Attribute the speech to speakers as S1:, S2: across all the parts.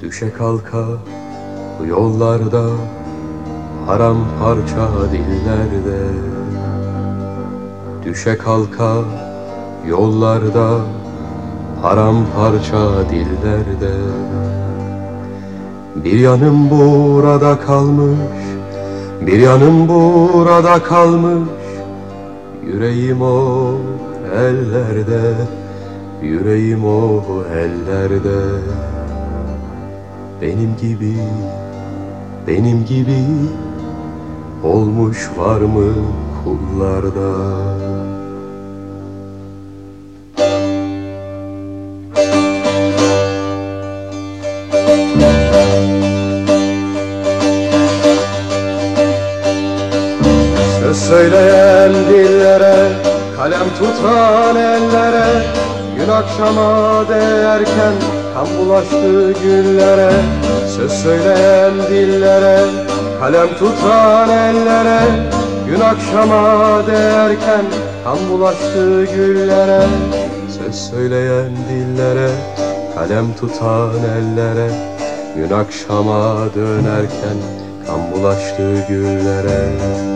S1: Düşe kalka bu yollarda Paramparça dillerde. Düşe kalka yollarda Paramparça dillerde. Bir yanım burada kalmış Bir yanım burada kalmış. Yüreğim o ellerde Yüreğim o ellerde Benim gibi Benim gibi Olmuş var mı kullarda? Söz söyleyen dillere Kalem tutan ellere Gün akşama değerken Kan bulaştı güllere Söz söyleyen dillere Kalem tutan ellere Gün akşama değerken Kan bulaştı güllere Söz söyleyen dillere Kalem tutan ellere Gün akşama dönerken Kan bulaştı güllere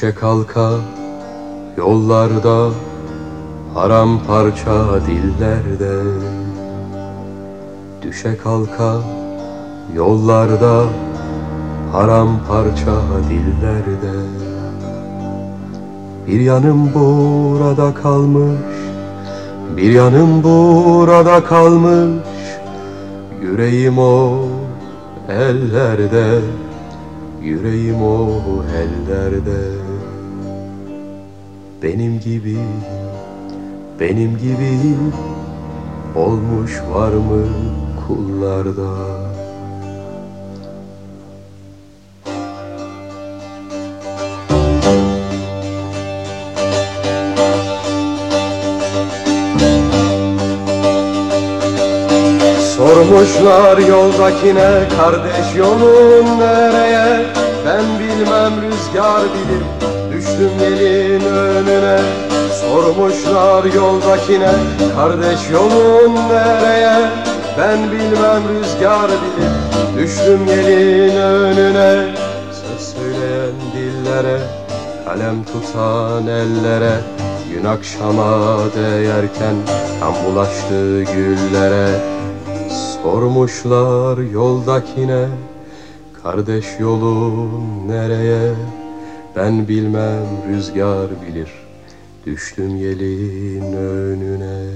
S1: Düşe kalka yollarda Paramparça dillerde. Düşe kalka yollarda Paramparça dillerde. Bir yanım burada kalmış Bir yanım burada kalmış. Yüreğim o ellerde Yüreğim o ellerde Benim gibi Benim gibi Olmuş var mı kullarda? Sormuşlar yoldakine kardeş yolun nereye? Ben bilmem rüzgar bilir düştüm gelin önüne Sormuşlar yoldakine kardeş yolun nereye? Ben bilmem rüzgar bilir. Düştüm gelin önüne Söz söyleyen dillere kalem tutan ellere Gün akşama değerken kan bulaştı güllere. Sormuşlar yoldakine Kardeş yolun nereye Ben bilmem rüzgar bilir. Düştüm yelin önüne